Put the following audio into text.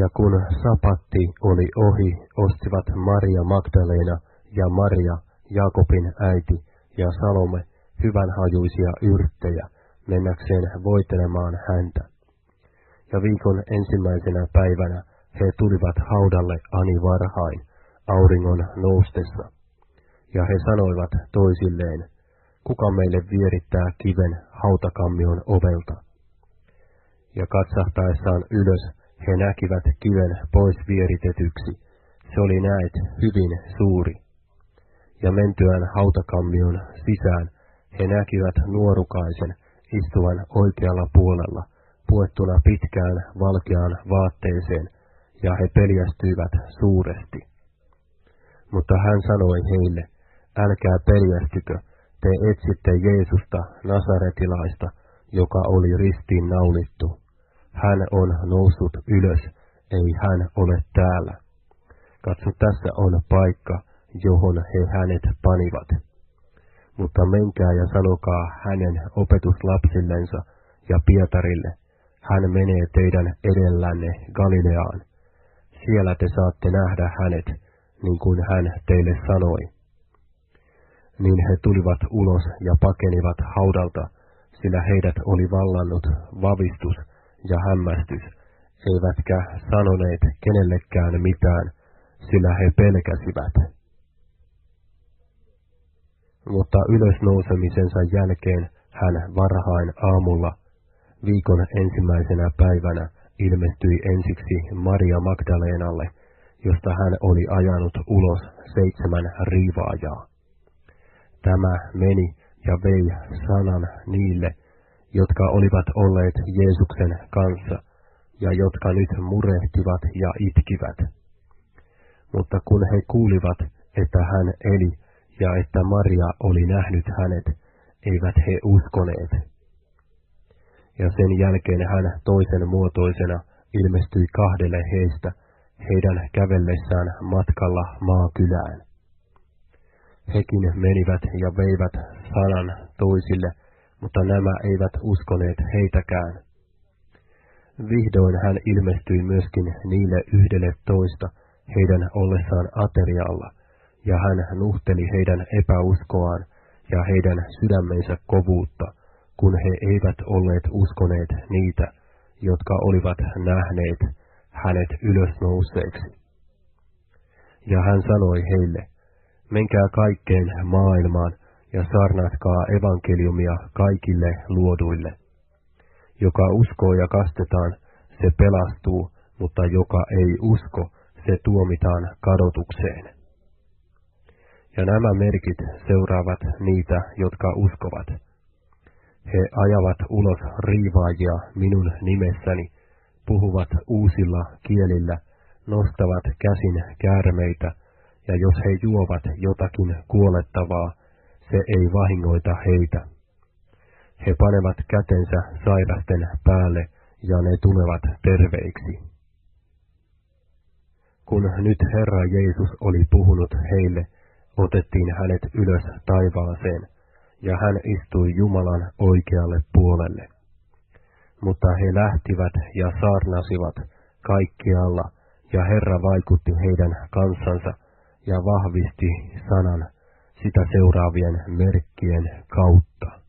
Ja kun sapatti oli ohi, ostivat Maria Magdalena ja Maria, Jakobin äiti, ja Salome hyvänhajuisia yrttejä, mennäkseen voitelemaan häntä. Ja viikon ensimmäisenä päivänä he tulivat haudalle ani varhain, auringon noustessa. Ja he sanoivat toisilleen, kuka meille vierittää kiven hautakammion ovelta. Ja katsahtaessaan ylös he näkivät kiven pois vieritetyksi. Se oli näet hyvin suuri. Ja mentyään hautakammion sisään he näkivät nuorukaisen istuvan oikealla puolella, puettuna pitkään valkeaan vaatteeseen, ja he peljästyivät suuresti. Mutta hän sanoi heille, älkää peljästykö, te etsitte Jeesusta, Nasaretilaista, joka oli ristiin naulittu. Hän on noussut ylös, ei hän ole täällä. Katso, tässä on paikka, johon he hänet panivat. Mutta menkää ja sanokaa hänen opetuslapsillensa ja Pietarille, hän menee teidän edellänne Galileaan. Siellä te saatte nähdä hänet, niin kuin hän teille sanoi niin he tulivat ulos ja pakenivat haudalta, sillä heidät oli vallannut vavistus ja hämmästys, eivätkä sanoneet kenellekään mitään, sillä he pelkäsivät. Mutta ylösnousemisensa jälkeen hän varhain aamulla, viikon ensimmäisenä päivänä, ilmestyi ensiksi Maria Magdalenalle, josta hän oli ajanut ulos seitsemän riivaajaa. Tämä meni ja vei sanan niille, jotka olivat olleet Jeesuksen kanssa ja jotka nyt murehtivat ja itkivät. Mutta kun he kuulivat, että hän eli ja että Maria oli nähnyt hänet, eivät he uskoneet. Ja sen jälkeen hän toisen muotoisena ilmestyi kahdelle heistä, heidän kävellessään matkalla maakylään. Hekin menivät ja veivät sanan toisille, mutta nämä eivät uskoneet heitäkään. Vihdoin hän ilmestyi myöskin niille yhdelle toista heidän ollessaan aterialla, ja hän nuhteli heidän epäuskoaan ja heidän sydämensä kovuutta, kun he eivät olleet uskoneet niitä, jotka olivat nähneet hänet ylösnouseeksi. Ja hän sanoi heille, menkää kaikkeen maailmaan ja saarnatkaa evankeliumia kaikille luoduille. Joka uskoo ja kastetaan, se pelastuu, mutta joka ei usko, se tuomitaan kadotukseen. Ja nämä merkit seuraavat niitä, jotka uskovat. He ajavat ulos riivaajia minun nimessäni, puhuvat uusilla kielillä, nostavat käsin käärmeitä, ja jos he juovat jotakin kuolettavaa, se ei vahingoita heitä. He panevat kätensä sairasten päälle, ja ne tulevat terveiksi. Kun nyt Herra Jeesus oli puhunut heille, otettiin hänet ylös taivaaseen, ja hän istui Jumalan oikealle puolelle. Mutta he lähtivät ja saarnasivat kaikkialla, ja Herra vaikutti heidän kansansa ja vahvisti sanan sitä seuraavien merkkien kautta.